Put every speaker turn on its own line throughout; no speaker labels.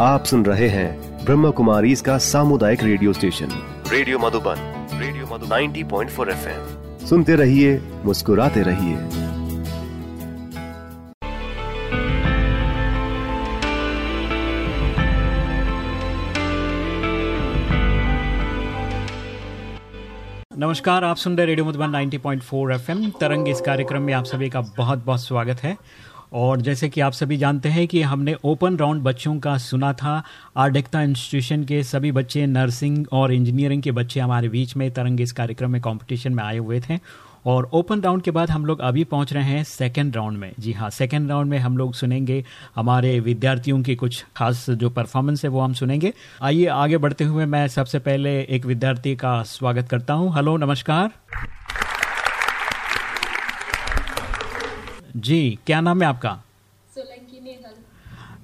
आप सुन रहे हैं ब्रह्म कुमारी इसका सामुदायिक radio station. Radio Madhuban radio Madhu 90.4 FM. सुनते रहिए मुस्कुराते रहिए।
नमस्कार आप सुन रहे रेडियो मधुबन 90.4 एफएम। तरंग इस कार्यक्रम में आप सभी का बहुत बहुत स्वागत है। और जैसे कि आप सभी जानते हैं कि हमने ओपन राउंड बच्चों का सुना था। आर्डेक्ता इंस्टीट्यूशन के सभी बच्चे, नर्सिंग और इंजीनियरिंग के बच्चे हमारे बीच में तरंग इस कार्यक्रम में कंपटीशन में आए हुए थे। और ओपन राउंड के बाद हम लोग अभी पहुँच रहे हैं सेकेंड राउंड में। जी हाँ सेकेंड राउंड में हम लोग सुनेंगे हमारे विद्यार्थियों की कुछ खास जो परफॉर्मेंस है वो हम सुनेंगे। आइए, आगे बढ़ते हुए मैं सबसे पहले एक विद्यार्थी का स्वागत करता हूँ। हेलो, नमस्कार। जी क्या नाम है आपका?
सोलंकी नेहल।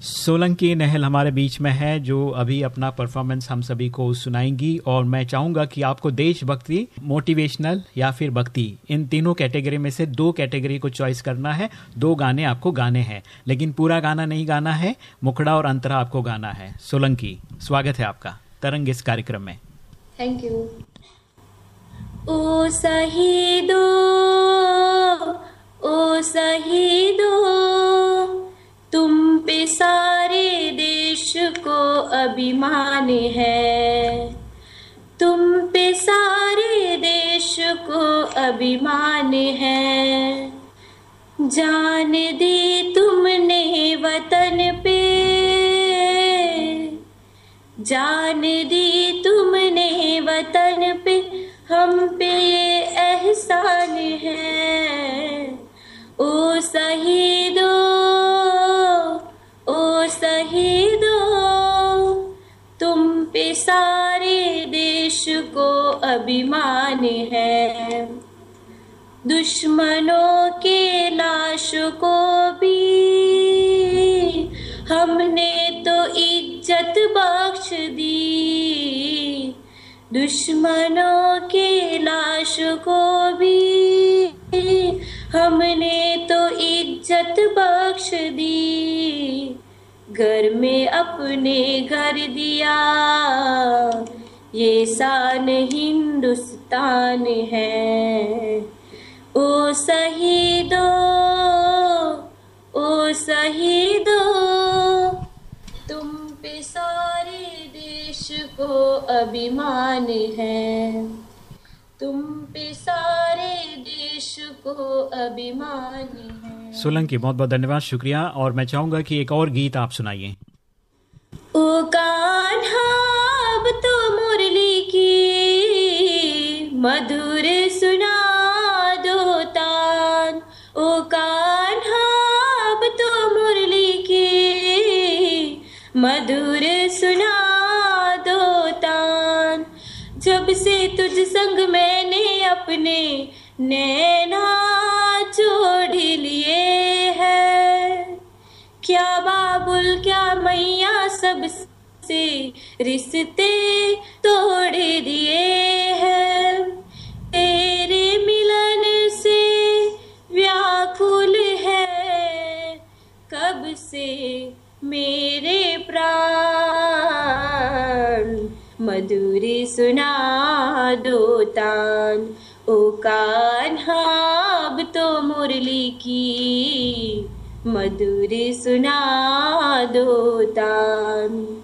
सोलंकी नहल हमारे बीच में है जो अभी अपना परफॉर्मेंस हम सभी को सुनाएँगी और मैं चाहूँगा कि आपको देशभक्ति मोटिवेशनल या फिर भक्ति इन तीनों कैटेगरी में से दो कैटेगरी को चॉइस करना है दो गाने आपको गाने हैं। लेकिन पूरा गाना नहीं गाना है मुखड़ा और अंतरा आपको गाना है। सोलंकी स्वागत है आपका तरंग इस कार्यक्रम में।
थैंक यू ओ शहीदो ओ शहीदो, तुम पे सारे देश को अभिमान है। तुम पे सारे देश को अभिमान है। जान दी तुमने वतन पे। जान दी तुमने वतन पे। हम पे ओ तुम पे सारे देश को अभिमान है। दुश्मनों के लाश को भी हमने तो इज़्ज़त बख्श दी। दुश्मनों के लाश को भी हमने तो इज़्ज़त बख्श दी, घर में अपने घर दिया। ये शान हिंदुस्तान है। ओ शहीदो ओ शहीदो, तुम पे सारे देश को अभिमान है। तुम पे सारे देश को अभिमान है।
सोलंकी बहुत बहुत धन्यवाद शुक्रिया। और मैं चाहूँगा कि एक और गीत आप सुनाइए।
ओ कान्हा अब तो मुरली की मधुर सुना दो तान। ओ कान्हा अब तो मुरली की मधुर सुना दो तान। जब से तुझ संग मैंने अपने नैना से रिश्ते तोड़ दिए हैं। तेरे मिलन से व्याकुल है। कब से मेरे प्राण? मधुरी सुना दो तान। ओ कान्हा अब तो मुरली की। मधुरी सुना दो तान।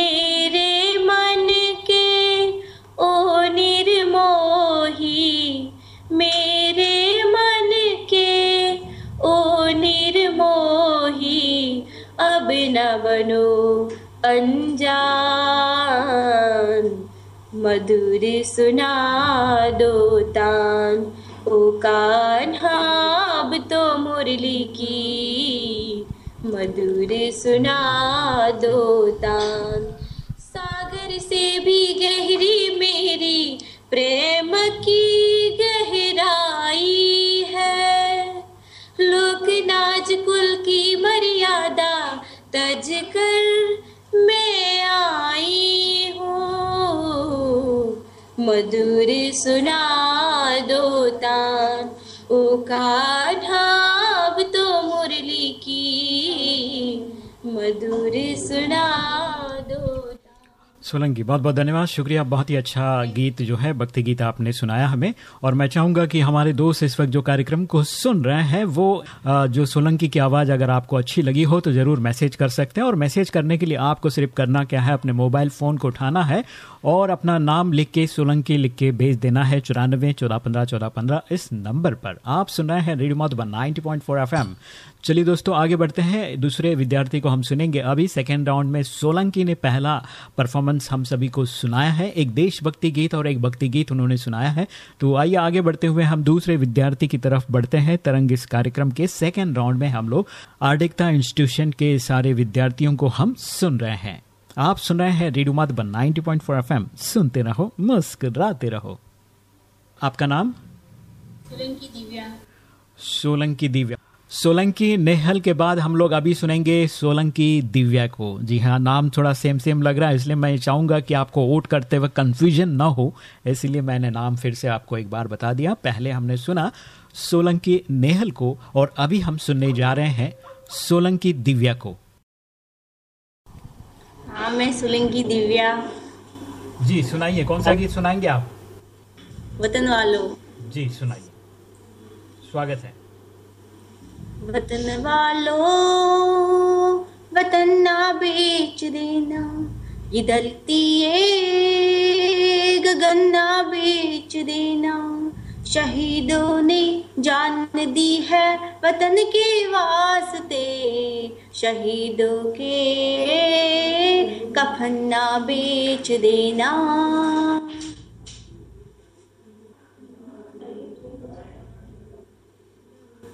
मेरे मन के, ओ निर्मोही, मेरे मन के, ओ निर्मोही, अब न बनो अनजान, मधुर सुना दो तान, ओ कान्हा तो मुरली की, मधुर सुना दो तान। से भी गहरी मेरी प्रेम की गहराई है। लोक नाज कुल की मर्यादा तज कर मैं आई हूँ। मधुर सुना दो तान ओ कान्हा तो मुरली की।
मधुर सुना
सोलंकी। बहुत बहुत धन्यवाद। शुक्रिया। बहुत ही अच्छा गीत जो है, भक्ति गीत आपने सुनाया हमें। और मैं चाहूँगा कि हमारे दोस्त इस वक्त जो कार्यक्रम को सुन रहे हैं, वो जो सोलंकी की आवाज़ अगर आपको अच्छी लगी हो तो ज़रूर मैसेज कर सकते हैं। और मैसेज करने के लिए आपको सिर्फ़ करना क्या है, अपने मोबाइल फ़ोन को उठाना है और अपना नाम लिख के, सोलंकी लिख के भेज देना है चौरानवे, चौदह पंद्रह चौदह पंद्रह इस नंबर पर। आप सुन रहे हैं radio Madhuban, ninety point four F M चलिए दोस्तों आगे बढ़ते हैं। दूसरे विद्यार्थी को हम सुनेंगे। अभी सेकेंड राउंड में सोलंकी ने पहला परफॉर्मेंस हम सभी को सुनाया है। एक देशभक्ति गीत और एक भक्ति गीत उन्होंने सुनाया है। तो आइए आगे बढ़ते हुए हम दूसरे विद्यार्थी की तरफ़ बढ़ते हैं। तरंग इस कार्यक्रम के सेकेंड राउंड में हम लोग आर्डिकता इंस्टीट्यूशन के सारे विद्यार्थियों को हम सुन रहे हैं। आप सुन रहे हैं रेडियो मधुबन 90.4 एफएम सुनते रहो मुस्कुराते रहो। आपका नाम?
सोलंकी दिव्या।
सोलंकी दिव्या। सोलंकी नेहल के बाद हम लोग अभी सुनेंगे सोलंकी दिव्या को। जी हाँ नाम थोड़ा सेम सेम लग रहा है इसलिए मैं चाहूँगा कि आपको वोट करते वक्त कंफ्यूजन ना हो इसलिए मैंने नाम फिर से आपको एक बार बता दिया। पहले हमने सुना सोलंकी नेहल को और अभी हम सुनने जा रहे हैं सोलंकी दिव्या को।
हाँ मैं सोलंकी दिव्या।
जी सुनाइए कौन सा गीत सुनाएँगे आप?
वतन वालों।
जी सुनाइए। स्वागत है।
वतन वालों, वतन ना बेच देना। ये धरती गगन ना बेच देना। शहीदों ने जान दी है वतन के वास्ते। शहीदों के कफन ना बेच देना।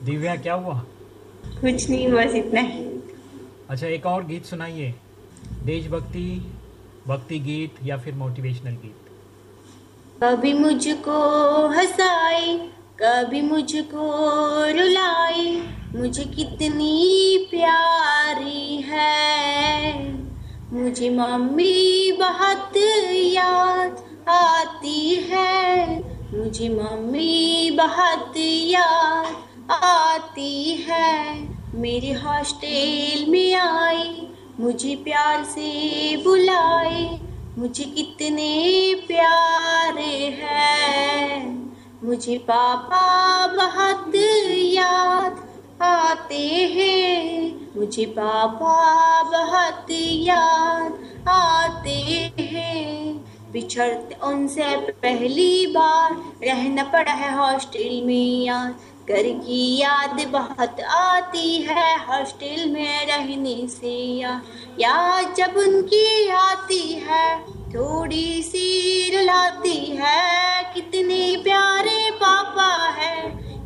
दिव्या, क्या हुआ?
कुछ नहीं बस इतना ही।
अच्छा एक और गीत सुनाइए। देशभक्ति भक्ति गीत या फिर मोटिवेशनल गीत?
कभी मुझको हंसाए कभी मुझको रुलाए मुझे कितनी प्यारी है। मुझे मम्मी बहुत याद आती है मुझे मम्मी बहुत याद आती है। मेरे हॉस्टेल में आई, मुझे प्यार से बुलाए मुझे कितने प्यारे हैं। मुझे पापा बहुत याद आते हैं, मुझे पापा बहुत याद आते हैं। बिछड़ते उनसे पहली बार रहना पड़ा है हॉस्टल में यार घर की याद बहुत आती है हॉस्टल में रहने से, या याद जब उनकी आती है, थोड़ी सी रुलाती है कितने प्यारे पापा है,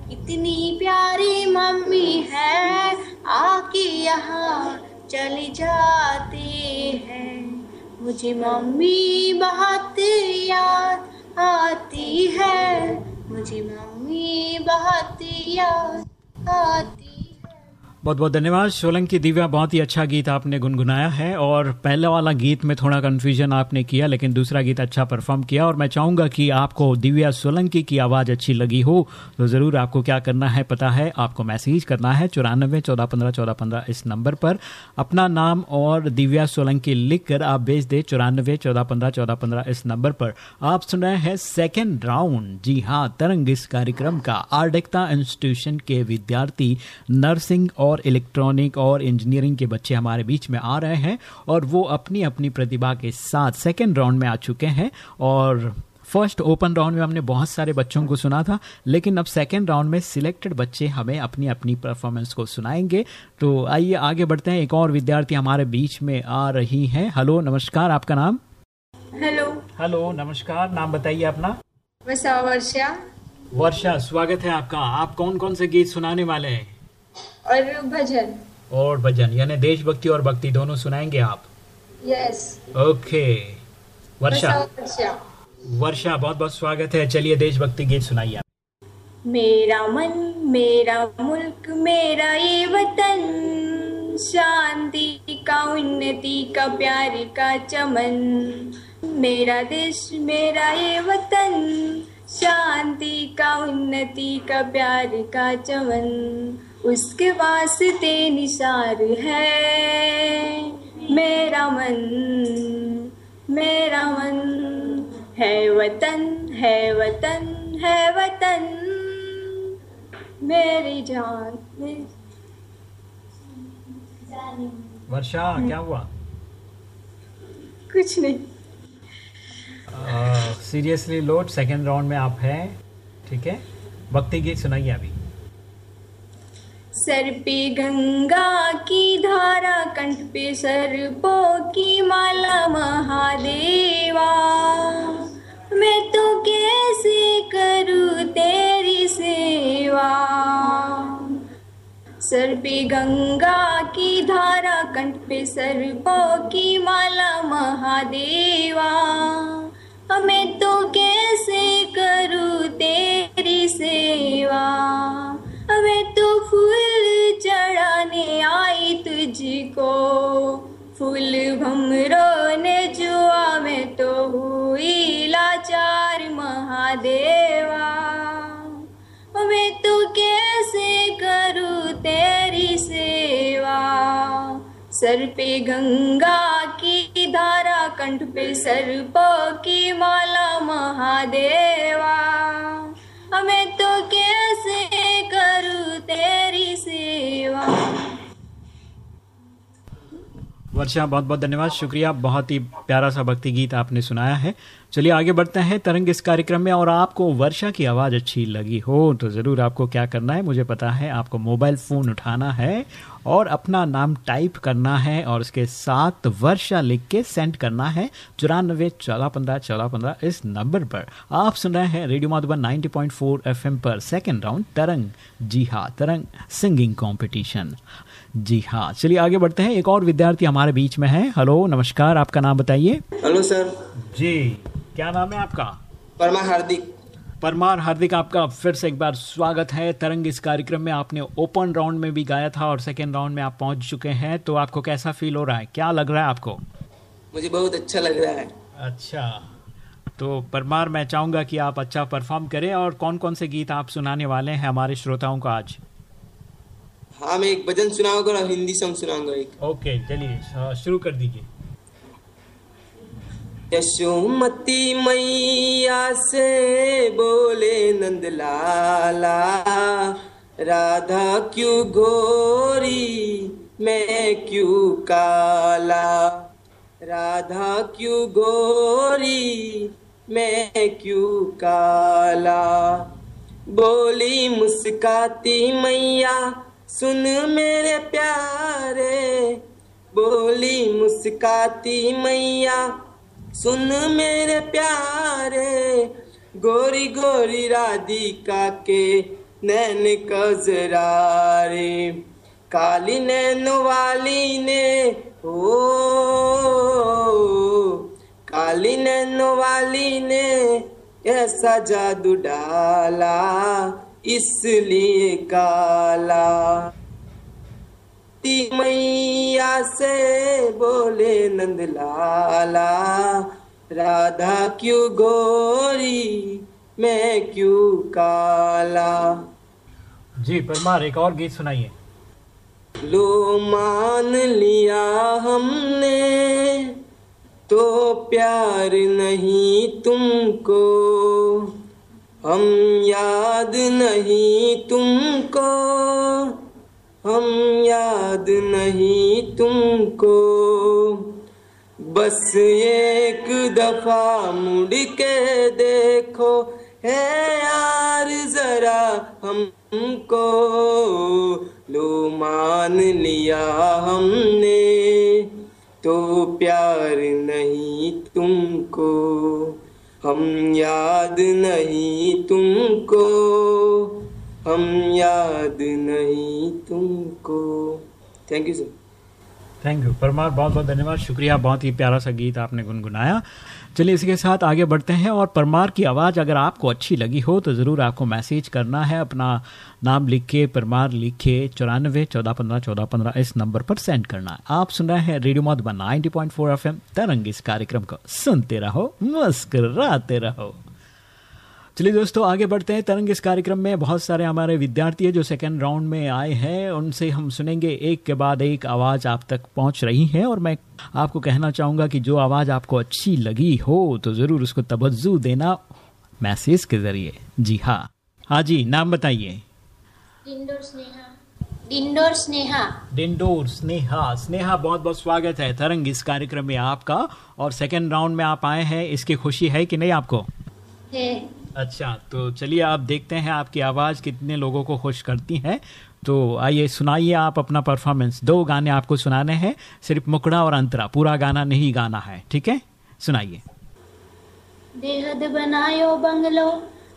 कितनी प्यारी मम्मी है, आके यहाँ चले जाते हैं। मुझे मम्मी बहुत याद आती है, मुझे मम्मी बहुत याद आती।
बहुत बहुत धन्यवाद। सोलंकी दिव्या, बहुत ही अच्छा गीत आपने गुनगुनाया है और पहले वाला गीत में थोड़ा कन्फ्यूज़न आपने किया, लेकिन दूसरा गीत अच्छा परफॉर्म किया और मैं चाहूँगा कि आपको दिव्या सोलंकी की आवाज़ अच्छी लगी हो तो ज़रूर आपको क्या करना है पता है, आपको मैसेज करना है चौरानबे चौदह पंद्रह चौदह पंद्रह इस नंबर पर। अपना नाम और दिव्या सोलंकी लिख कर आप भेज दे चौरानबे चौदह पंद्रह चौदह पंद्रह इस नंबर पर। आप सुन रहे हैं सेकेंड राउंड जी हाँ तरंग इस कार्यक्रम का आर्डिकता इंस्टीट्यूशन के विद्यार्थी नर्सिंग और और इलेक्ट्रॉनिक और इंजीनियरिंग के बच्चे हमारे बीच में आ रहे हैं और वो अपनी अपनी प्रतिभा के साथ सेकेंड राउंड में आ चुके हैं और फ़र्स्ट ओपन राउंड में हमने बहुत सारे बच्चों को सुना था लेकिन अब सेकेंड राउंड में सिलेक्टेड बच्चे हमें अपनी अपनी परफॉर्मेंस को सुनाएँगे। तो आइए आगे बढ़ते हैं एक और विद्यार्थी हमारे बीच में आ रही हैं। हेलो नमस्कार आपका नाम?
हेलो।
हेलो नमस्कार नाम बताइए अपना।
वर्षा
वर्षा स्वागत है आपका। आप कौन कौन से गीत सुनाने वाले हैं?
और भजन।
और भजन यानी देशभक्ति और भक्ति दोनों सुनाएँगे आप?
Yes
okay Varsha. वर्षा। बहुत बहुत स्वागत है। चलिए देशभक्ति गीत सुनाइए
मेरा मन मेरा मुल्क मेरा ये वतन। शांति का उन्नति का प्यार का चमन। मेरा देश मेरा ये वतन। शांति का उन्नति का प्यार का चमन। उसके वास्ते निसार है।
मेरा मन मेरा मन है वतन है वतन है वतन। मेरी जान
वर्षा क्या हुआ?
कुछ नहीं।
सीरियसली लोड सेकेंड राउंड में आप हैं ठीक है? भक्ति गीत सुनाइए अभी।
सर पे गंगा की धारा, कंठ पे सर्पों की माला, महादेवा। मैं तो कैसे करूँ तेरी सेवा? सर पे गंगा की धारा, कंठ पे सर्पों की माला, महादेवा। मैं तो कैसे करूँ तेरी सेवा? मैं तो फूल आई तुझको। फूल भमरो ने जुआ में तो हुई लाचार महादेवा। मैं तो कैसे करूँ तेरी सेवा? सर पे गंगा की धारा, कंठ पे सर्पों की माला महादेवा। मैं तो कैसे करूँ तेरी सेवा?
वर्षा बहुत बहुत धन्यवाद। शुक्रिया, बहुत ही प्यारा सा भक्ति गीत आपने सुनाया है। चलिए आगे बढ़ते हैं, तरंग इस कार्यक्रम में, और आपको वर्षा की आवाज़ अच्छी लगी हो तो ज़रूर आपको क्या करना है, मुझे पता है, आपको मोबाइल फ़ोन उठाना है और अपना नाम टाइप करना है और उसके साथ वर्षा लिख के सेंड करना है। चौरानबे चौदह पंद्रह चौदह पंद्रह इस नंबर पर। आप सुन रहे हैं रेडियो माधुबन 90.4 एफएम पर सेकेंड राउंड तरंग। जी हाँ तरंग सिंगिंग कॉम्पिटिशन जी हाँ चलिए आगे बढ़ते हैं। एक और विद्यार्थी हमारे बीच में है। हेलो नमस्कार आपका नाम बताइए।
Hello sir.
जी क्या नाम है आपका?
परमा हार्दिक।
परमार हार्दिक आपका फिर से एक बार स्वागत है। तरंग इस कार्यक्रम में आपने ओपन राउंड में भी गाया था और सेकेंड राउंड में आप पहुँच चुके हैं। तो आपको कैसा फील हो रहा है? क्या लग रहा है आपको?
मुझे बहुत अच्छा लग रहा है।
अच्छा। तो परमार मैं चाहूँगा कि आप अच्छा परफॉर्म करें और कौन कौन से गीत आप सुनाने वाले हैं हमारे श्रोताओं को आज?
हाँ मैं एक भजन सुनाऊँगा और हिंदी सॉन्ग सुनाऊँगा एक।
ओके चलिए शुरू कर दीजिए।
यशोमती मैया से बोले नंदलाला, राधा क्यों गोरी मैं क्यों काला? राधा क्यों गोरी मैं क्यों काला? बोली मुस्काती मैया, सुन मेरे प्यारे। बोली मुस्काती मैया सुन मेरे प्यारे, गोरी गोरी राधिका के नैन कजरारे। काली नैन वाली ने, ओ, काली नैन वाली ने ऐसा जादू डाला, इसलिए काला। ती मैया से बोले नंदलाला राधा क्यों गोरी मैं क्यों काला?
जी परमार एक और गीत सुनाइए।
लो मान लिया हमने तो प्यार नहीं तुमको। हम याद नहीं तुमको। हम याद नहीं तुमको। बस एक दफ़ा मुड़ के देखो, है यार जरा हमको। लो मान लिया हमने तो प्यार नहीं तुमको। हम याद नहीं तुमको। हम याद नहीं तुमको। Thank you sir
thank you Parmar, बहुत बहुत धन्यवाद। शुक्रिया, बहुत ही प्यारा सा गीत आपने गुनगुनाया। चलिए इसके साथ आगे बढ़ते हैं और परमार की आवाज़ अगर आपको अच्छी लगी हो तो ज़रूर आपको मैसेज करना है। अपना नाम लिख के परमार लिख के चौरानवे, चौदह, पंद्रह चौदह, पंद्रह, इस नंबर पर सेंड करना। है आप सुन रहे हैं radio Madhuban ninety point four F M Tarang इस कार्यक्रम को सुनते रहो, मुस्कराते रहो। चलिए दोस्तों आगे बढ़ते हैं। तरंग इस कार्यक्रम में बहुत सारे हमारे विद्यार्थी हैं जो सेकेंड राउंड में आए हैं। उनसे हम सुनेंगे एक के बाद एक आवाज़ आप तक पहुँच रही है और मैं आपको कहना चाहूँगा कि जो आवाज़ आपको अच्छी लगी हो तो ज़रूर उसको तवज्जो देना मैसेज के ज़रिए। जी हाँ। हाँ जी नाम बताइए।
डिंडोर स्नेहा। डिंडोर स्नेहा।
डिंडोर स्नेहा। स्नेहा बहुत बहुत स्वागत है तरंग इस कार्यक्रम में आपका। और सेकेंड राउंड में आप आए हैं इसकी खुशी है कि नहीं आपको?
है।
अच्छा तो चलिए आप देखते हैं आपकी आवाज़ कितने लोगों को खुश करती है तो आइए सुनाइए आप अपना परफॉर्मेंस दो गाने आपको सुनाने हैं सिर्फ मुकड़ा और अंतरा पूरा गाना नहीं गाना है ठीक है सुनाइए
દેહદ બનાયો બંગલો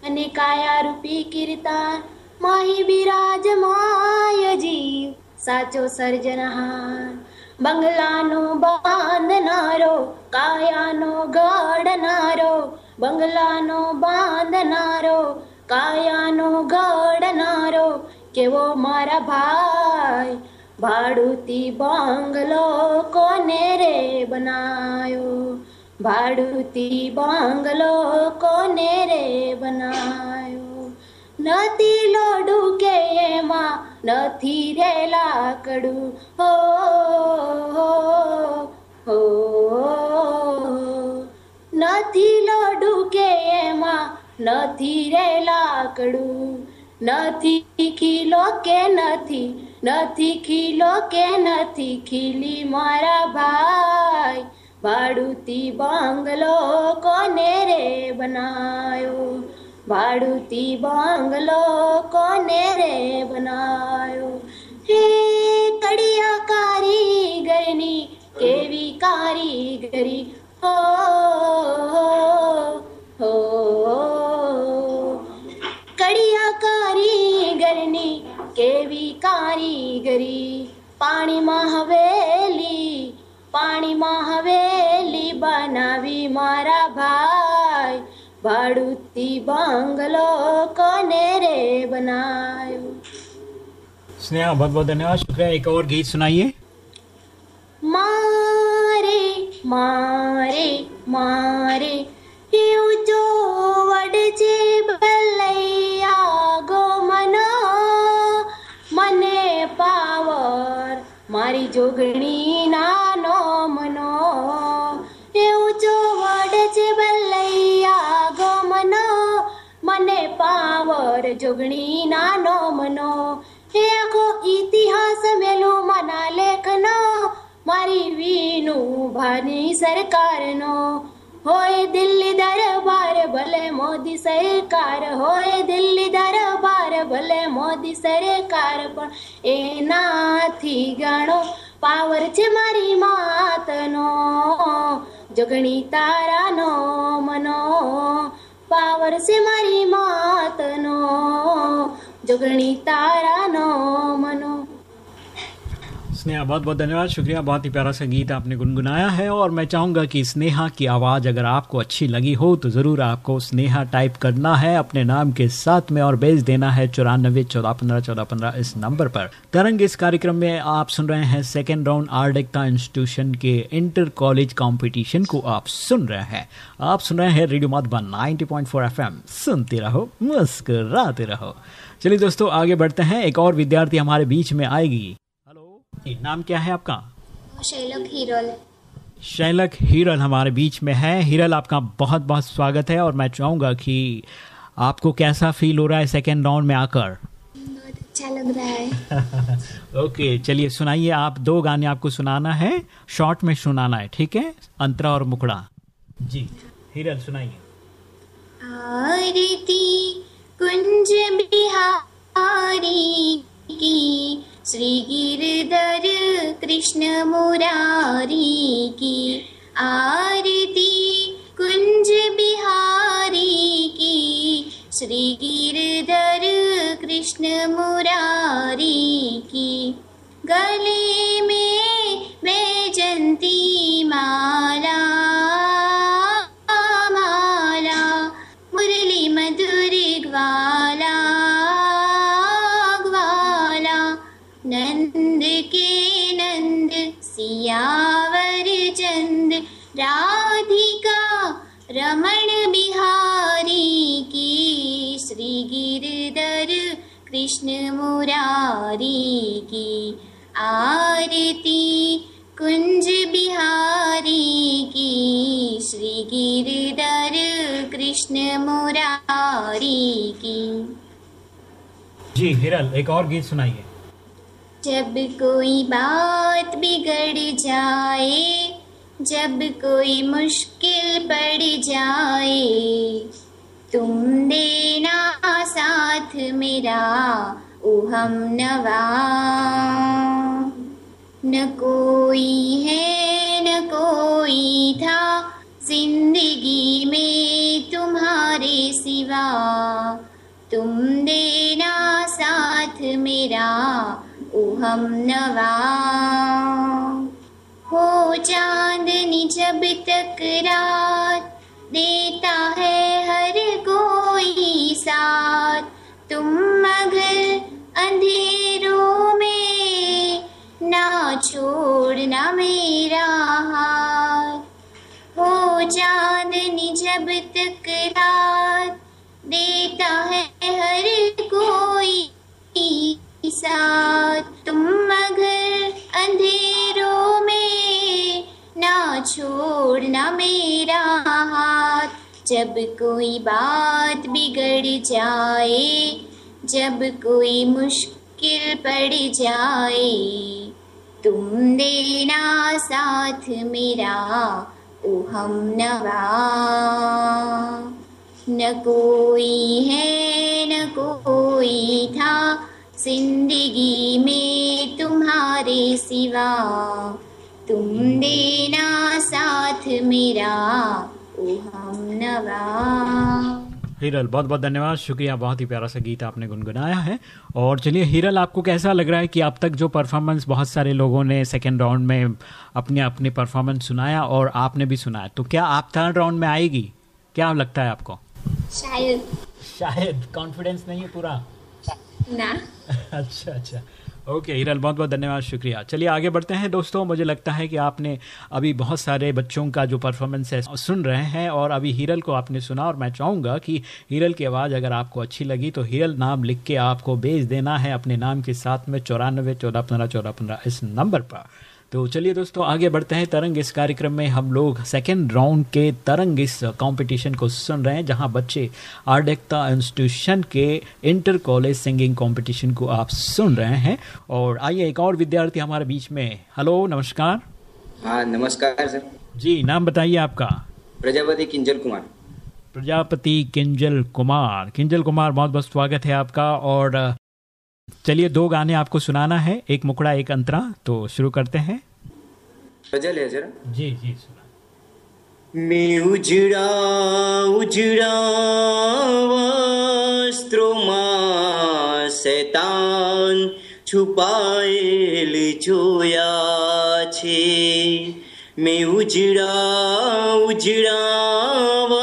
અને કાયા રૂપી કીર્તાન માહી બિરાજમાય જીવ સાચો સર્જનહાર બંગલાનો બાંધનારો કાયાનો ઘડનારો બંગલાનો બાંધનારો કાયાનો ઘડનારો કેવો મારા ભાઈ? ભાડુતી બંગલો કોને રે બનાયો. ભાડુતી બંગલો કોને રે બનાયો. નથી લોડું કે એમાં નથી રે લાકડું. હો હો, હો. નથી લોડું કે એમાં નથી રે લાકડું નથી ખીલો કે નથી નથી ખીલો કે નથી ખીલી મારા ભાઈ ભાડુતી બંગલો કોને રે બનાયો ભાડુતી બંગલો કોને રે બનાયો હે કડિયા કારીગરની કેવી કારીગરી હો હો કડિયા કારીગરની કેવી કારીગરી પાણીમાં હવેલી પાણીમાં હવેલી બનાવી મારા ભાઈ ભાડુતી બંગલો કોને રે બનાયો
स्नेहा बहुत बहुत धन्यवाद शुक्रिया एक और गीत सुनाइए
મારે મારે મારે ઊંચો વડ છે ભલૈયા ગો મનો મને પાવર મારી જોગણી નાનો મનો એ ઊંચો વડ છે ભલૈયા ગો મનો મને પાવર જોગણી નાનો મનો હે આખો ઇતિહાસ મેલું મના લેખનો મારી વીનું ભાની સરકારનો હોય દિલ્હી દરબાર ભલે મોદી સરકાર હોય દિલ્હી દરબાર ભલે મોદી સરકાર પણ એનાથી ગણો પાવર છે મારી માતનો જોગણી તારાનો મનો પાવર છે મારી માતનો જોગણી તારાનો મનો
स्नेहा बहुत बहुत धन्यवाद। शुक्रिया, बहुत ही प्यारा सा गीत आपने गुनगुनाया है और मैं चाहूँगा कि स्नेहा की आवाज़ अगर आपको अच्छी लगी हो तो ज़रूर आपको स्नेहा टाइप करना है, अपने नाम के साथ में और भेज देना है चौरानबे चौदह पंद्रह चौदह पंद्रह इस नंबर पर। तरंग इस कार्यक्रम में आप सुन रहे हैं सेकेंड राउंड आर्डेक्टा इंस्टीट्यूशन के इंटर कॉलेज कॉम्पिटिशन को आप सुन रहे हैं। आप सुन रहे हैं रेडियो मधुबन 90.4 एफएम। सुनते रहो, मुस्कुराते रहो। चलिए दोस्तों, आगे बढ़ते हैं। एक और विद्यार्थी हमारे बीच में आएगी। जी नाम क्या है आपका?
शैलक हिरल।
शैलक हिरल हमारे बीच में है। हिरल आपका बहुत बहुत स्वागत है और मैं चाहूँगा कि आपको कैसा फील हो रहा है सेकेंड राउंड में आकर?
अच्छा लग रहा है।
ओके चलिए सुनाइए। आप दो गाने आपको सुनाना है। शॉर्ट में सुनाना है ठीक है? अंतरा और मुकड़ा जी हिरल सुनाइए।
आरती कुंज बिहारी की। श्री गिरधर कृष्ण मुरारी की। आरती कुंज बिहारी की। श्री गिरधर कृष्ण मुरारी की। गले में वैजंती माला माला, मुरली मधुर ग्वाला ग्वाला चंद राधिका, रमण बिहारी की
कृष्ण मुरारी की, आरती कुंज बिहारी की, श्री गिरधर कृष्ण मुरारी की।
जी, हिरल, एक और गीत सुनाइए।
जब कोई बात बिगड़ जाए, जब कोई मुश्किल पड़ जाए, तुम देना साथ मेरा, ओ हम नवा। न कोई है, न कोई था ज़िंदगी में तुम्हारे सिवा। तुम देना साथ मेरा हम नवा। हो चांदनी जब तक रात देता है हर कोई साथ। तुम मगर अंधेरों में ना छोड़ना मेरा हाथ। हो चांदनी जब तक रात देता है हर कोई साथ तुम मगर अंधेरों में ना छोड़ना मेरा हाथ। जब कोई बात बिगड़ जाए, जब कोई मुश्किल पड़ जाए, तुम देना साथ मेरा ओ हम नवा। न कोई है, न कोई था ज़िंदगी में तुम्हारे सिवा तुम देना साथ मेरा ओ हम नवा।
हिरल बहुत बहुत धन्यवाद। शुक्रिया बहुत ही प्यारा सा गीत आपने गुनगुनाया है। और चलिए हीरल आपको कैसा लग रहा है कि अब तक जो परफॉर्मेंस बहुत सारे लोगों ने सेकेंड राउंड में अपने अपने परफॉर्मेंस सुनाया और आपने भी सुनाया? तो क्या आप थर्ड राउंड में आएगी? क्या लगता है आपको?
शायद।
शायद कॉन्फिडेंस नहीं है पूरा।
ना।
अच्छा अच्छा। ओके हिरल बहुत बहुत धन्यवाद, शुक्रिया। चलिए, आगे बढ़ते हैं। दोस्तों, मुझे लगता है कि आपने अभी बहुत सारे बच्चों का जो परफॉर्मेंस है, सुन रहे हैं और अभी हिरल को आपने सुना और मैं चाहूँगा कि हिरल की आवाज़ अगर आपको अच्छी लगी तो हिरल नाम लिख के आपको भेज देना है अपने नाम के साथ में चौरानबे चौदह, पंद्रह चौदह, पंद्रह इस नंबर पर। तो चलिए दोस्तों आगे बढ़ते हैं तरंग। इस कार्यक्रम में हम लोग सेकेंड राउंड के तरंग इस कंपटीशन को सुन रहे हैं जहाँ बच्चे आर्डेक्ता इंस्टीट्यूशन के इंटर कॉलेज सिंगिंग कंपटीशन को आप सुन रहे हैं। और आइए एक और विद्यार्थी हमारे बीच में। हेलो नमस्कार।
हाँ नमस्कार सर।
जी नाम बताइए आपका।
प्रजापति किंजल कुमार।
प्रजापति किंजल कुमार। किंजल कुमार बहुत बहुत स्वागत है आपका। और चलिए दो गाने आपको सुनाना है एक मुकड़ा एक अंतरा तो शुरू करते हैं
गजल है सर
जी जी सुना
मी उजड़ा उजड़ा वस्त्रोमा शैतान છુપાયેલ જોયા છે મેં ઉજળા ઉજળા વસ્ત્રોમાં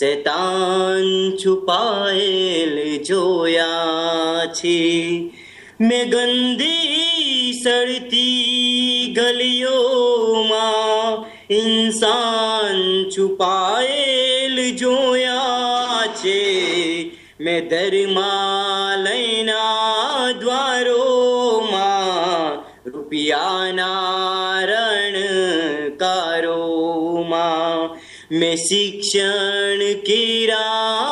શૈતાન છુપાયેલ જોયા છે મેં ગંદી સડતી ગલીઓમાં ઇન્સાન છુપાયેલ જોયા છે મેં ધર્માલયના દ્વારોમાં રૂપિયાના મેં શિક્ષણ કિરાધામોમાં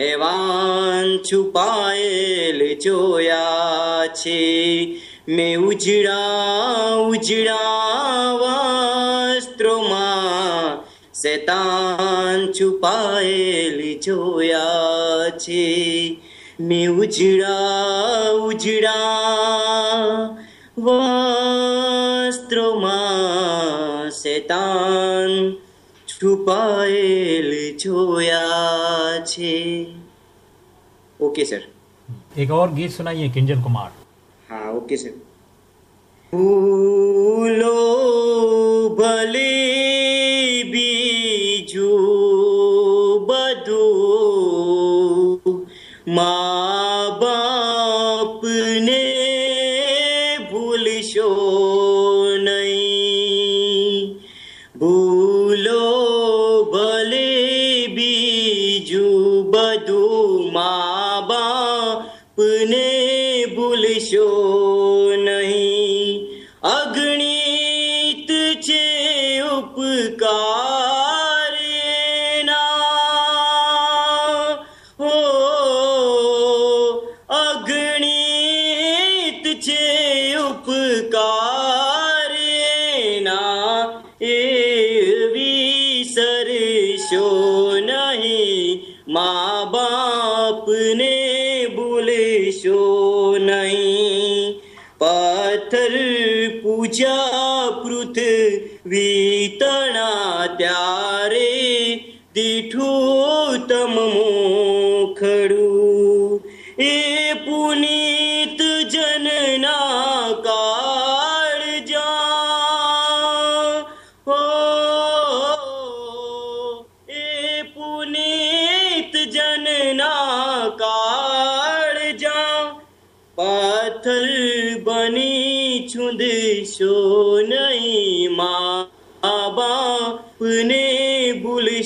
એવાન છુપાયેલ જોયા છે મેં ઉજળા ઉજળા વસ્ત્રોમાં શેતાન છુપાયેલ જોયા છે મેં ઉજળા ઉજળા વસ્ત્રોમાં શેતાન છુપાયેલ જોયા છે ઓકે સર
एक और गीत सुनाइए किंजल कुमार
हाँ ओके सर फूलो भले
पाथर पूजा पृथ्वीता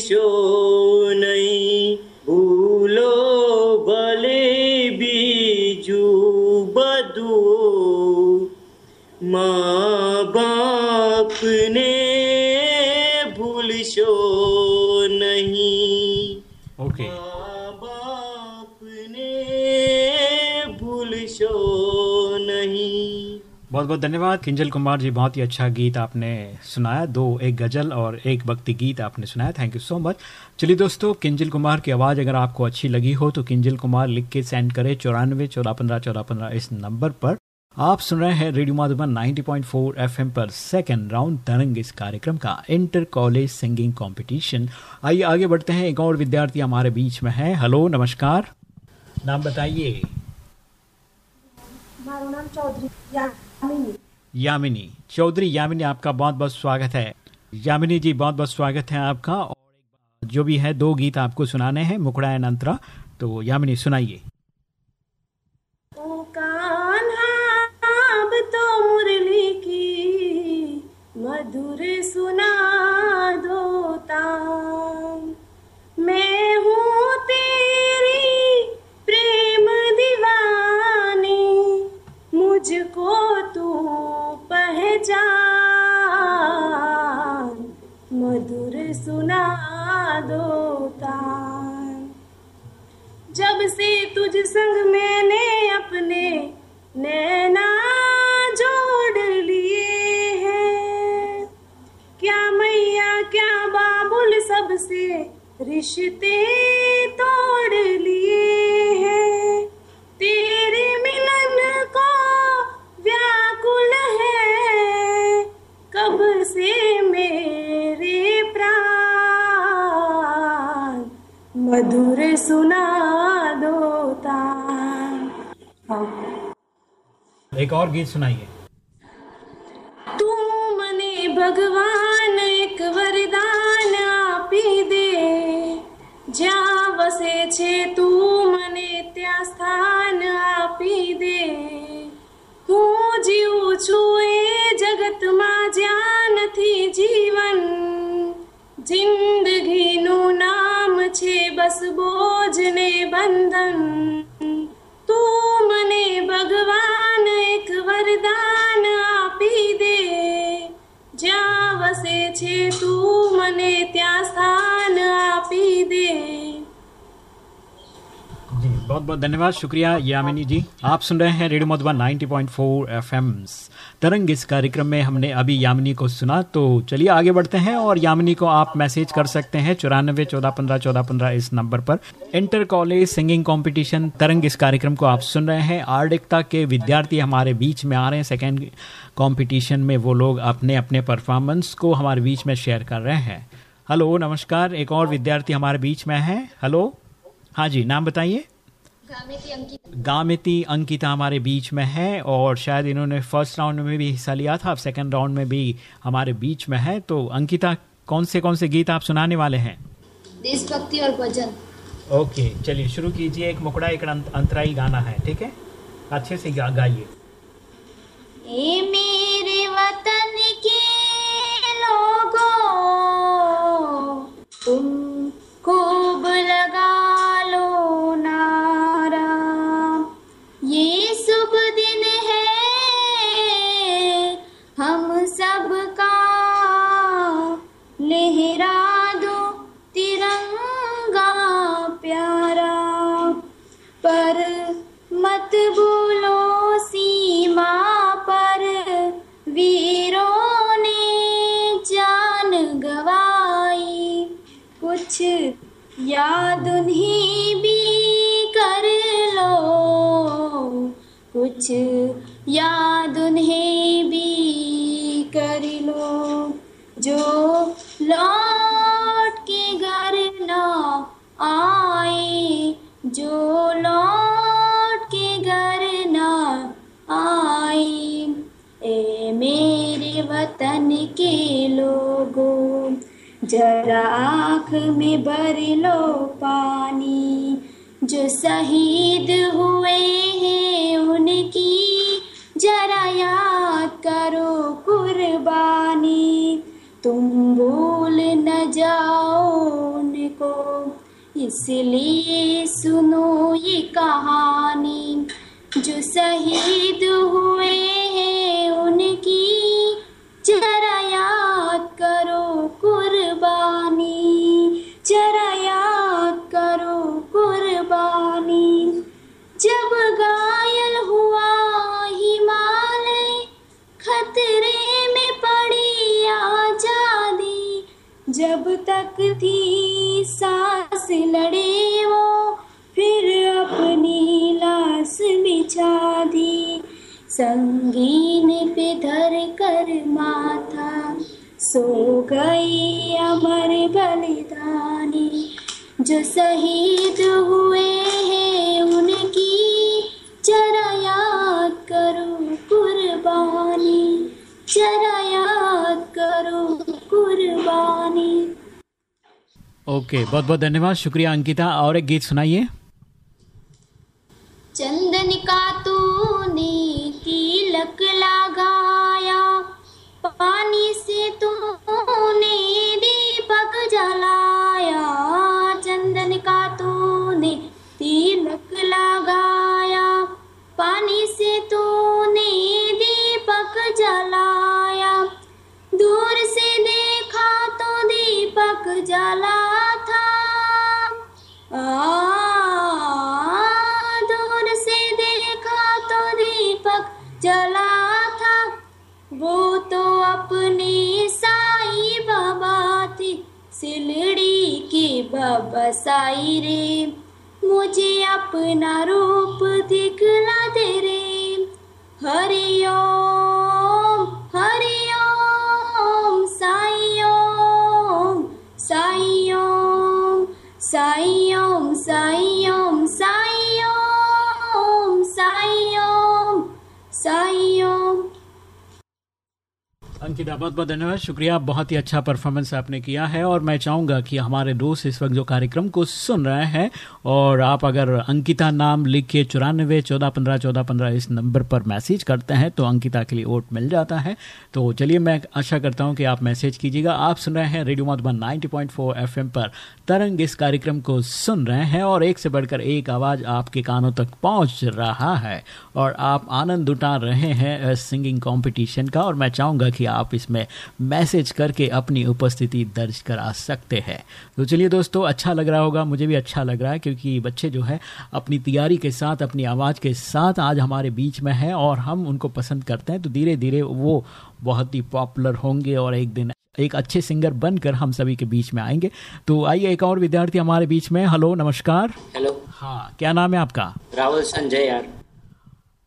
несет.
बहुत धन्यवाद। किंजल कुमार जी, बहुत ही अच्छा गीत आपने सुनाया। दो, एक गज़ल और एक भक्ति गीत आपने सुनाया। थैंक यू सो मच चलिए दोस्तों, किंजल कुमार की आवाज़ अगर आपको अच्छी लगी हो तो किंजल कुमार लिख के सेंड करें चौरानवे चौदह पंद्रह चौदह पंद्रह इस नंबर पर। आप सुन रहे हैं रेडियो माधुबन नाइनटी पॉइंट पर सेकेंड राउंड तरंग इस कार्यक्रम का इंटर कॉलेज सिंगिंग कॉम्पिटिशन आइए, आगे बढ़ते हैं। एक और विद्यार्थी हमारे बीच में है। हेलो नमस्कार। नाम बताइए।
नाम चौधरी।
यामिनी। चौधरी यामिनी, आपका बहुत बहुत स्वागत है। यामिनी जी, बहुत बहुत स्वागत है आपका। और जो भी है, दो गीत आपको सुनाने हैं मुकड़ा एन अंतरा। तो यामिनी, सुनाइए।
सुना दो तान जब से तुझ संग मैंने अपने नैना जोड़ लिए हैं, क्या मैया, क्या बाबुल सबसे रिश्ते तोड़ लिए मधुर सुना दो तान हाँ।
एक और गीत सुनाइए
तू मने भगवान एक वरदान આપી દે જ્યાં વસે છે તું મને ત્યાં સ્થાન આપી દે હું જીવું છું એ જગતમાં જ્યાં નથી જીવન જિંદગીનું નામ છે બસ બોજ ને બંધન તું મને ભગવાન એક વરદાન આપી દે જ્યાં વસે છે તું મને ત્યાં સ્થાન આપી દે
जी बहुत बहुत धन्यवाद। शुक्रिया यामिनी जी। आप सुन रहे हैं रेडियो मधुबन 90.4 एफएम तरंग इस कार्यक्रम में हमने अभी यामिनी को सुना तो चलिए आगे बढ़ते हैं और यामिनी को आप मैसेज कर सकते हैं चौरानबे चौदह पंद्रह चौदह पंद्रह इस नंबर पर। इंटर कॉलेज सिंगिंग कंपटीशन, तरंग इस कार्यक्रम को आप सुन रहे हैं। आर्डिकता के विद्यार्थी हमारे बीच में आ रहे हैं। सेकेंड कॉम्पिटिशन में वो लोग अपने अपने परफॉर्मेंस को हमारे बीच में शेयर कर रहे हैं। हेलो, नमस्कार। एक और विद्यार्थी हमारे बीच में है। हेलो। हाँ जी, नाम बताइए। गामिती अंकिता। हमारे बीच में है और शायद इन्होंने फ़र्स्ट राउंड में भी हिस्सा लिया था अब सेकंड राउंड में भी हमारे बीच में है। तो अंकिता कौन से कौन से गीत आप सुनाने वाले हैं?
देशभक्ति और भजन।
ओके चलिए शुरू कीजिए। एक मुकड़ा एक अंत- अंतराई गाना है ठीक है? अच्छे से गा, गाइए।
ए मेरे वतन के लोगों तुम खूब लगा लो नारा बुलबुलों सीमा पर। वीरों ने जान गवाई।
कुछ याद उन्हें भी कर लो। कुछ याद उन्हें भी कर लो। जो जरा आँख में भर लो पानी। जो शहीद हुए हैं उनकी जरा याद करो कुर्बानी। तुम भूल न जाओ उनको, इसलिए सुनो ये कहानी। जो शहीद हुए जब तक थी सांस लड़े वो फिर अपनी लाश बिछा दी। संगीन पे धर कर माथा, सो गई अमर बलिदानी। जो शहीद हुए हैं उनकी जरा याद करो कुर्बानी। जरा याद करो कुर्बानी।
ओके बहुत बहुत धन्यवाद। शुक्रिया अंकिता। और एक गीत सुनाइए।
चंदन का तूने तिलक लगाया।
बहुत धन्यवाद। शुक्रिया, बहुत ही अच्छा परफॉर्मेंस आपने किया है और मैं चाहूँगा कि हमारे दोस्त इस वक्त जो कार्यक्रम को सुन रहे हैं और आप अगर अंकिता नाम लिख के चौरानवे, चौदह पंद्रह चौदह पंद्रह इस नंबर पर मैसेज करते हैं तो अंकिता के लिए वोट मिल जाता है। तो चलिए मैं आशा करता हूँ कि आप मैसेज कीजिएगा। आप सुन रहे हैं रेडियो मधुबन 90.4 एफएम पर। तरंग इस कार्यक्रम को सुन रहे हैं और एक से बढ़कर एक आवाज़ आपके कानों तक पहुँच रहा है और आप आनंद उठा रहे हैं सिंगिंग कॉम्पिटिशन का और मैं चाहूँगा कि आप इसमें मैसेज करके अपनी उपस्थिति दर्ज करा सकते हैं। तो चलिए दोस्तों अच्छा लग रहा होगा मुझे भी अच्छा लग रहा है क्योंकि बच्चे जो है अपनी तैयारी के साथ अपनी आवाज़ के साथ आज हमारे बीच में है और हम उनको पसंद करते हैं। तो धीरे धीरे वो बहुत ही पॉपुलर होंगे और एक दिन एक अच्छे सिंगर बनकर हम सभी के बीच में आएँगे। तो आइए एक और विद्यार्थी हमारे बीच में। हेलो नमस्कार।
हेलो।
हाँ क्या नाम है आपका?
रावल संजय यार।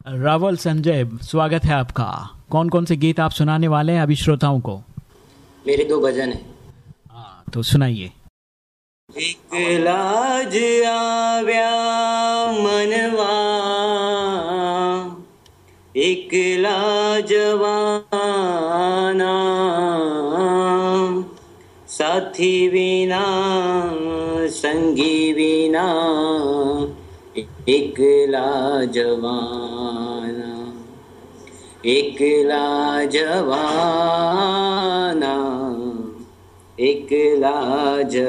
रावल संजय स्वागत है आपका। कौन कौन से गीत आप सुनाने वाले हैं अभी श्रोताओं को?
मेरे दो भजन है।
हाँ तो सुनाइए।
एक लाज आव्या मनवा एक लाजवाना साथी विना संगी विना एक लाजवाना। एक लाजवाना एक लाजवाना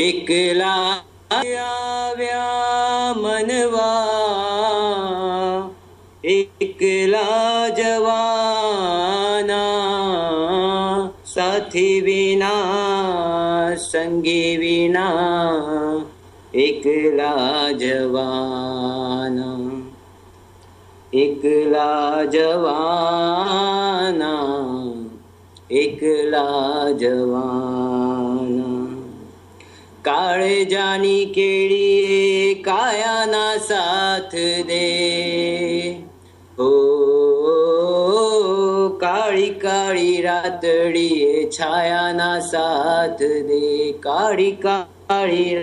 एक लाव्या मनवा एक लाजवाना साथी विना संगी विना एक एकला जवाना एकला जवाना काले जानी केड़िए काया ना साथ दे। ओ, ओ काळी काळी रातडी छायाना साथ दे। काली काली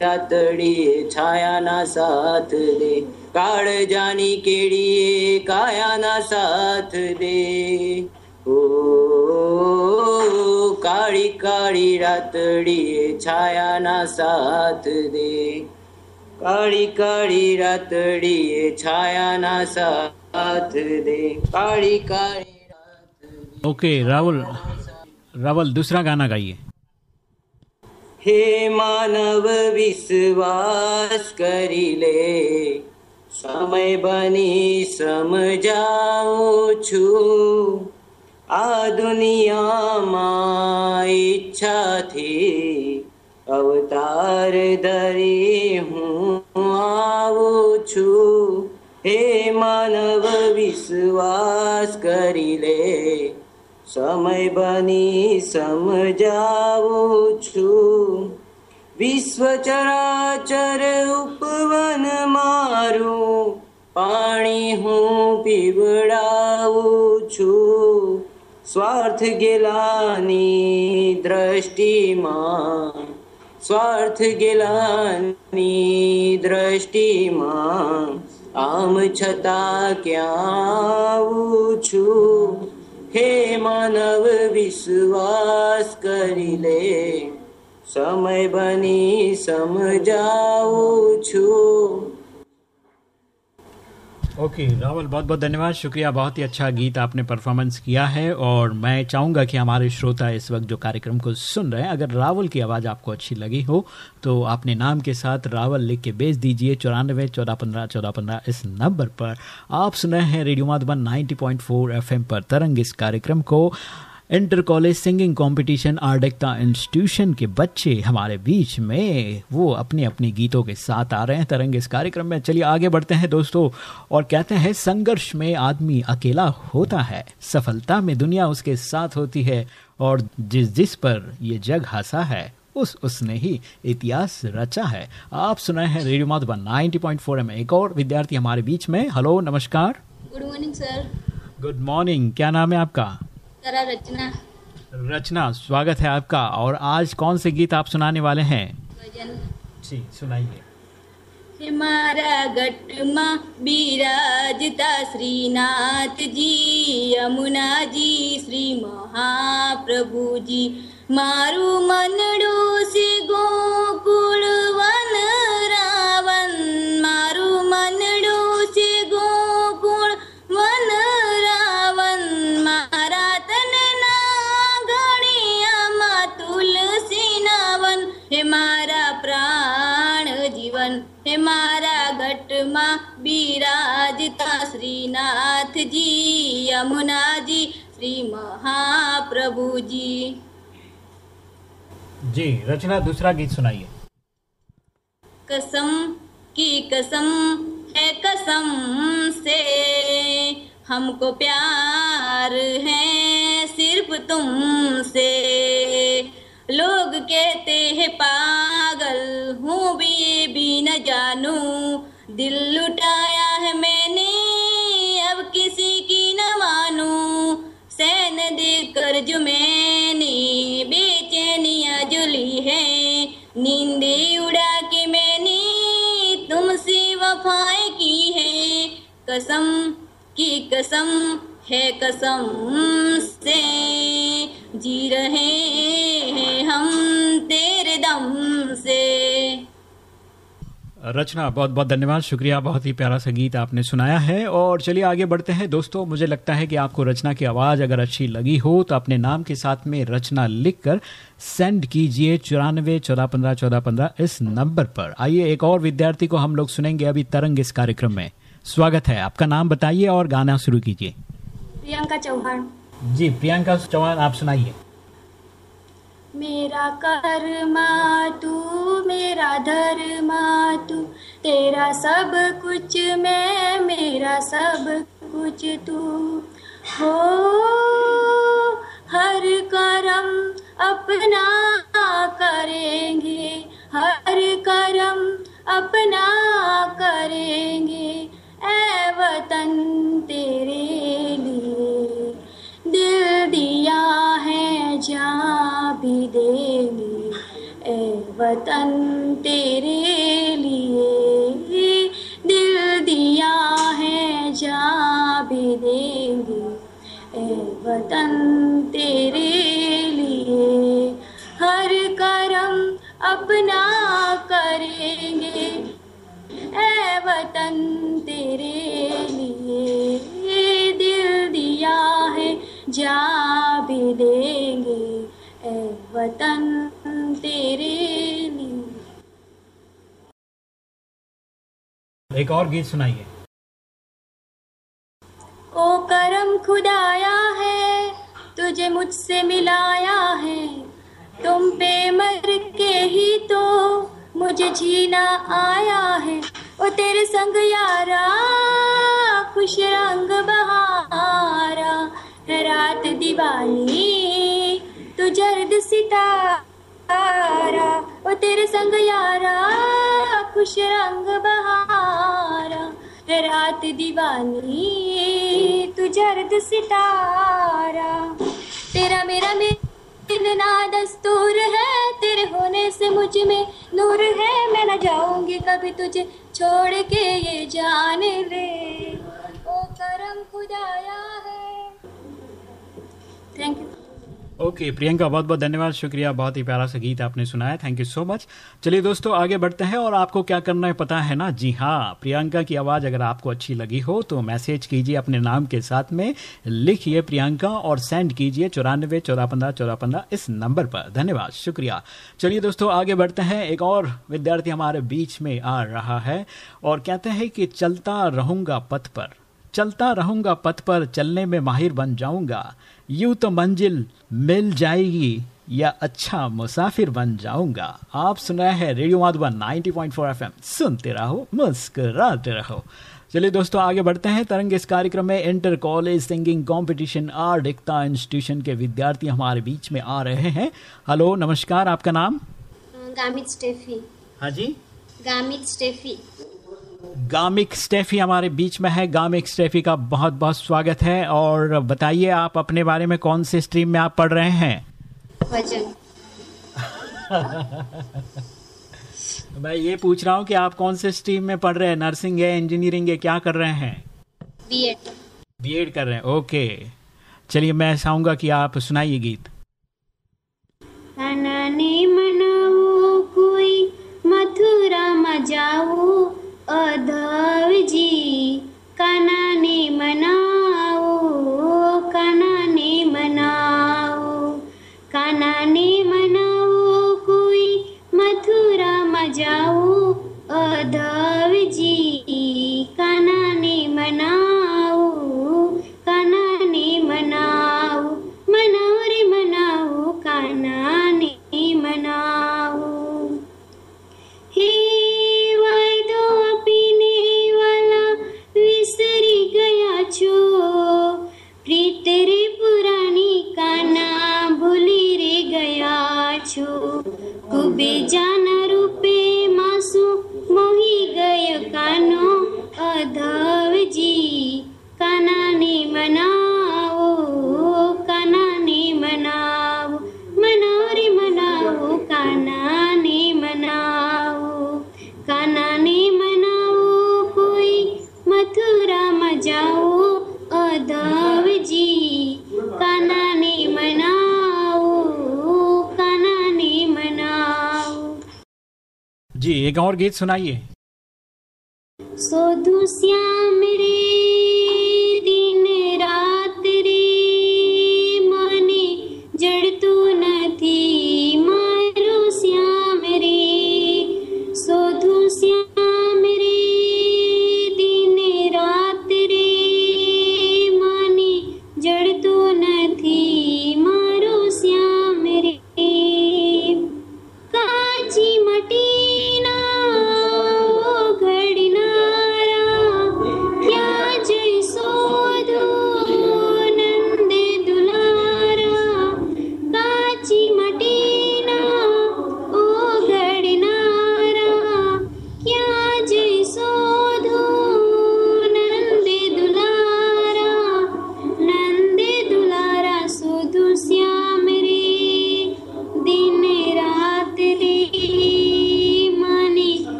રાતડીએ છાયાના સાથ દે કાળ જાની કેડીએ કાયાના સાથ દે ઓ કાળી કાળી રાતડીએ છાયાના સાથ દે કાળી કાળી રાતડીએ છાયાના સાથ દે કાળી કાળી
ओके राहुल रावल दूसरा गाना गाइए
હે માનવ વિશ્વાસ કરી લે સમય બની સમજાવું છું આ દુનિયામાં ઈચ્છાથી અવતાર ધરી હું આવું છું હે માનવ વિશ્વાસ કરી લે સમય બની સમજાવું છું. વિશ્વ ચરાચર ઉપવન મારું, પાણી હું પીવડાવું છું. સ્વાર્થ ગેલાની દ્રષ્ટિમાં, સ્વાર્થ ગેલાની દ્રષ્ટિમાં, આમ છતાં ક્યાં આવું છું? हे मानव विश्वास करी ले समय बनी समझाऊ छू।
ओके okay, रावल बहुत बहुत धन्यवाद। शुक्रिया बहुत ही अच्छा गीत आपने परफॉर्मेंस किया है और मैं चाहूँगा कि हमारे श्रोता इस वक्त जो कार्यक्रम को सुन रहे हैं अगर रावल की आवाज़ आपको अच्छी लगी हो तो आपने नाम के साथ रावल लिख के भेज दीजिए चौरानवे चौदह पंद्रह चौदह पंद्रह इस नंबर पर। आप सुन रहे हैं रेडियो माधुबन नाइन्टी पॉइंट पर तरंग इस कार्यक्रम को। Inter college singing competition Ardakta institution के बच्चे हमारे बीच में वो अपने अपने गीतों के साथ आ रहे हैं तरंग इस कार्यक्रम में। चलिए आगे बढ़ते हैं दोस्तों और कहते हैं संघर्ष में आदमी अकेला होता है सफलता में दुनिया उसके साथ होती है और जिस जिस पर ये जग हंसा है उस उसने ही इतिहास रचा है। आप सुनाए हैं रेडियो माधुबन 90.4 में एक और विद्यार्थी हमारे बीच में। हेलो नमस्कार।
Good morning sir
good morning क्या नाम है आपका?
रचना।
रचना स्वागत है आपका। और आज कौन से गीत आप सुनाने वाले हैं?
भजन।
जी सुनाइए।
हमारा गटमा बीराजता श्रीनाथ जी यमुना जी श्री महाप्रभु जी। मारू मनडू से गोकुल वन रा शर्मा विराजता श्रीनाथ जी यमुना जी श्री महाप्रभु जी।
जी रचना दूसरा गीत सुनाइए।
कसम की कसम है कसम से हमको प्यार है सिर्फ़ तुमसे। लोग कहते हैं पागल हूँ भी, भी न जानू। दिल लुटाया है मैंने, अब किसी की न मानू। सैन देकर जो मैंने बेचैनिया जुली है। नींदे उड़ा के मैंने, तुमसे वफाएँ की है। कसम की कसम है कसम से, जी रहे हैं हम तेरे दम से।
रचना बहुत बहुत धन्यवाद शुक्रिया बहुत ही प्यारा सा गीत आपने सुनाया है। और चलिए आगे बढ़ते हैं। दोस्तों मुझे लगता है कि आपको रचना की आवाज़ अगर अच्छी लगी हो तो अपने नाम के साथ में रचना लिखकर सेंड कीजिए चौरानवे चौदह पंद्रह चौदह पंद्रह इस नंबर पर। आइए एक और विद्यार्थी को हम लोग सुनेंगे अभी तरंग इस कार्यक्रम में। स्वागत है। आपका नाम बताइए और गाना शुरू कीजिए।
प्रियंका चौहान।
जी प्रियंका चौहान आप सुनाइए।
मेरा कर्मा, तू मेरा धर्मा, तू तेरा सब कुछ मैं, मेरा सब कुछ तू। हो, हर करम अपना करेंगे, हर करम अपना करेंगे ए वतन तेरे लिए। दिल दिया है जा भी देंगे ए वतन तेरे लिए दिल दिया है जा भी देंगे ए वतन तेरे लिए हर करम अपना करेंगे। ए वतन तेरे लिए दिल दिया है जा भी देंगे ए वतन तेरे लिए।
एक और गीत सुनाइए।
ओ करम खुदाया है तुझे मुझसे मिलाया है। तुम पे मर के ही तो मुझे जीना आया है। ओ तेरे संग यारा खुश रंग बहारा। रात दिवाली, तू जर्द सितारा, ओ तेरे संग यारा, खुश रंग बहारा। रात दीवानी तू जर्द सितारा। तेरा मेरा मिलना दस्तूर है, तेरे होने से मुझमें नूर है। मैं न जाऊँगी कभी तुझे छोड़ के, ये जान ले। ओ करम खुदाया है। थैंक यू
ओके प्रियंका बहुत बहुत धन्यवाद, शुक्रिया, बहुत ही प्यारा सा गीत आपने सुनाया थैंक यू सो मच चलिए दोस्तों, आगे बढ़ते हैं और आपको क्या करना है पता है ना? जी हाँ प्रियंका की आवाज़ अगर आपको अच्छी लगी हो तो मैसेज कीजिए अपने नाम के साथ में, लिखिए प्रियंका और सेंड कीजिए पंद्रह चौदह पंद्रह इस नंबर पर। धन्यवाद, शुक्रिया। चलिए दोस्तों, आगे बढ़ते हैं, एक और विद्यार्थी हमारे बीच में आ रहा है और कहते हैं कि चलता रहूँगा पथ पर। चलता रहूँगा पथ पर चलने में माहिर बन जाऊँगा। यूँ तो मंजिल मिल जाएगी या अच्छा मुसाफिर बन जाऊँगा। आप सुन रहे हैं रेडियो माधुबन 90.4 एफएम। सुनते रहो मुस्कुराते रहो। चलिए दोस्तों आगे बढ़ते हैं। तरंग इस कार्यक्रम में inter college singing competition R Ekta institution के विद्यार्थी हमारे बीच में आ रहे हैं। हेलो नमस्कार आपका नाम?
गामित स्टेफी।
हाँ जी।
गामित स्टेफी।
गामिक स्टेफी हमारे बीच में है। गामिक स्टेफी का बहुत बहुत स्वागत है। और बताइए आप अपने बारे में कौन से स्ट्रीम में आप पढ़ रहे हैं? मैं ये पूछ रहा हूँ कि आप कौन से स्ट्रीम में पढ़ रहे हैं? नर्सिंग है इंजीनियरिंग है क्या कर रहे हैं?
बीएड
बीएड कर रहे हैं ओके। चलिए मैं चाहूँगा कि आप सुनाइए गीत।
मनाओ कोई मथुरा मजाओ। धव कनने मना कानो अधव जी, कानाने मनाओ कानाने मनाओ मनाओ रे मनाओ, कानाने मनाओ कानाने मनाओ, कोई मथुरा मजाओ, अधव जी कानाने मनाओ।
जी, एक और गीत सुनाइए।
想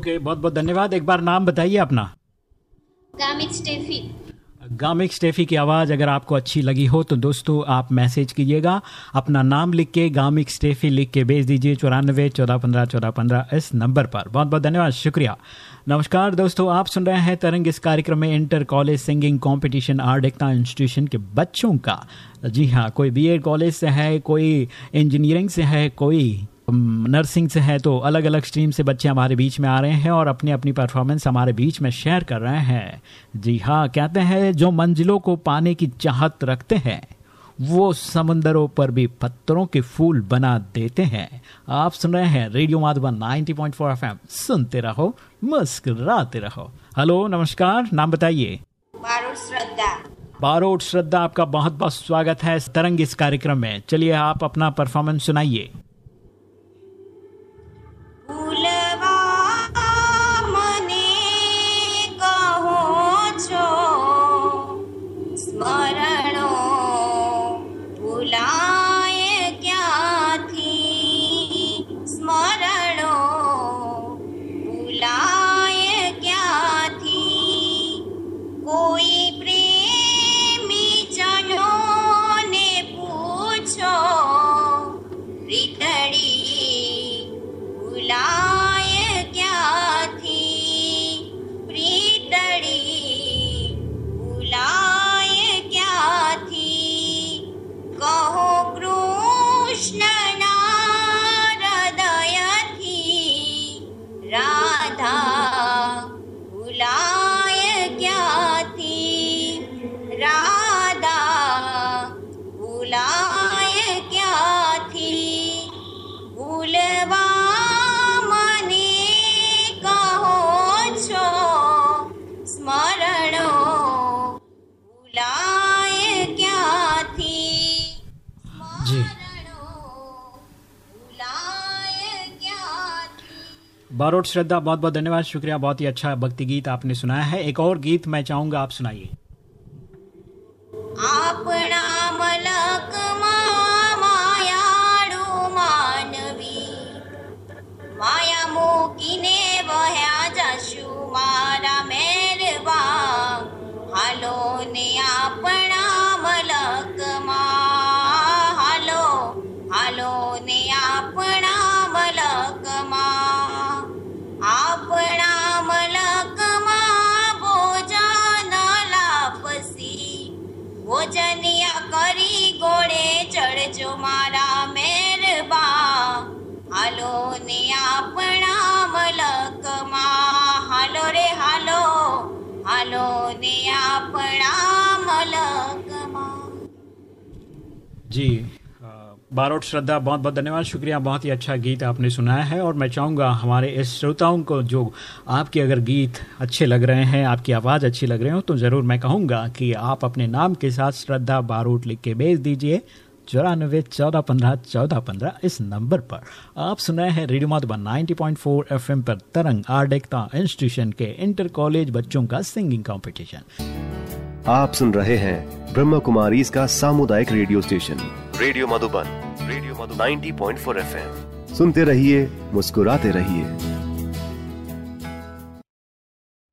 ओके बहुत बहुत धन्यवाद। एक बार नाम बताइए अपना।
गामित स्टेफी।
गामिक स्टेफी की आवाज़ अगर आपको अच्छी लगी हो तो दोस्तों आप मैसेज कीजिएगा। अपना नाम लिख के गामिक स्टेफी लिख के भेज दीजिए चौरानवे चौदह पंद्रह चौदह पंद्रह इस नंबर पर। बहुत बहुत धन्यवाद शुक्रिया। नमस्कार दोस्तों आप सुन रहे हैं तरंग इस कार्यक्रम में inter college singing competition art Ekta institution के बच्चों का। जी हाँ कोई बीएड कॉलेज से है कोई इंजीनियरिंग से है कोई नर्सिंग से है तो अलग अलग स्ट्रीम से बच्चे हमारे बीच में आ रहे हैं और अपनी अपनी परफॉर्मेंस हमारे बीच में शेयर कर रहे हैं। जी हाँ कहते हैं जो मंजिलों को पाने की चाहत रखते हैं वो समंदरों पर भी पत्थरों के फूल बना देते हैं। आप सुन रहे हैं रेडियो माधुबन 90.4 एफएम सुनते रहो मुस्कुराते रहो। हेलो नमस्कार नाम बताइए।
बारोट श्रद्धा।
बारोट श्रद्धा आपका बहुत बहुत स्वागत है तरंग इस कार्यक्रम में। चलिए आप अपना परफॉर्मेंस सुनाइए। But बारोट श्रद्धा बहुत बहुत धन्यवाद, शुक्रिया, बहुत ही अच्छा भक्ति गीत आपने सुनाया है। एक और गीत मैं चाहूँगा आप सुनाइए। बारोट श्रद्धा, बहुत बहुत धन्यवाद। शुक्रिया, बहुत ही अच्छा गीत आपने सुनाया है और मैं चाहूँगा हमारे इस श्रोताओं को जो आपके अगर गीत अच्छे लग रहे हैं, आपकी आवाज़ अच्छी लग रही हो तो ज़रूर मैं कहूँगा कि आप अपने नाम के साथ श्रद्धा बारोट लिख के भेज दीजिए। चौरानबे चौदह पंद्रह चौदह पंद्रह इस नंबर पर। आप सुनाए हैं रेडियो माधुबन 90.4 एफएम पर तरंग आर्डेकता इंस्टीट्यूशन के इंटर कॉलेज बच्चों का सिंगिंग कंपटीशन।
आप सुन रहे हैं ब्रह्म कुमारी इसका सामुदायिक radio station. Radio Madhuban radio Madhu 90.4 FM. सुनते रहिए मुस्कुराते रहिए।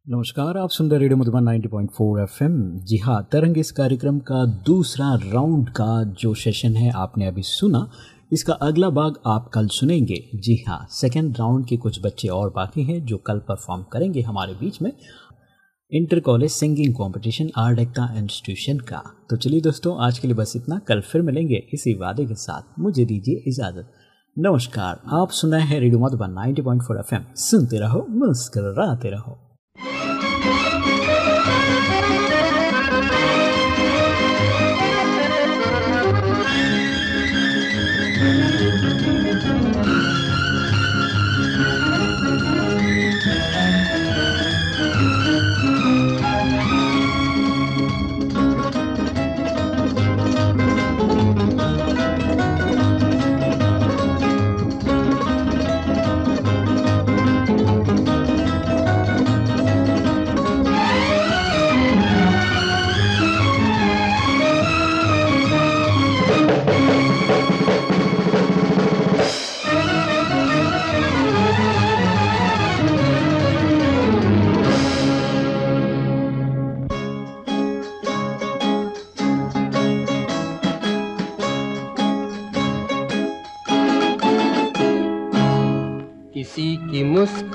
नमस्कार आप सुन रहे रेडियो मधुबन 90.4 एफएम। जी हाँ तरंग इस कार्यक्रम का दूसरा राउंड का जो सेशन है आपने अभी सुना। इसका अगला भाग आप कल सुनेंगे। जी हाँ सेकेंड राउंड के कुछ बच्चे और बाकी हैं जो कल परफॉर्म करेंगे हमारे बीच में। Inter college singing competition art Ekta institution का। तो चलिए दोस्तों, आज के लिए बस इतना। कल फिर मिलेंगे इसी वादे के साथ। मुझे दीजिए इजाज़त। नमस्कार। आप सुना है रेडियो मधुबन 90.4 एफएम सुनते रहो, मुस्कराते रहो।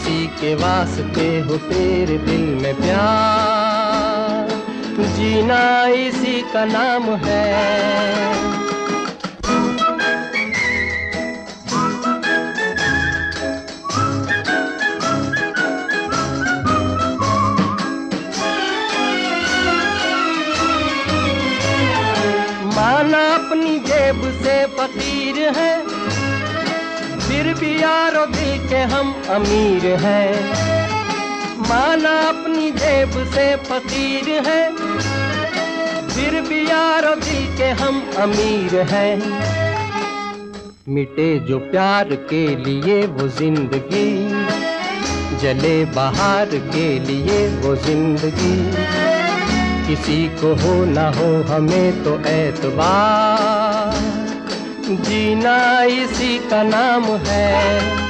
किसी के वास्ते हो तेरे दिल में प्यार। जीना इसी का नाम है। माना अपनी जेब से फकीर है। फिर भी यारो दिल हम अमीर हैं। माना अपनी जेब से फकीर है। फिर भी यारो दिल के हम अमीर हैं। मिटे जो प्यार के लिए वो ज़िंदगी, जले बाहर के लिए वो ज़िंदगी। किसी को हो ना हो हमें तो एतबार जीना इसी का नाम है।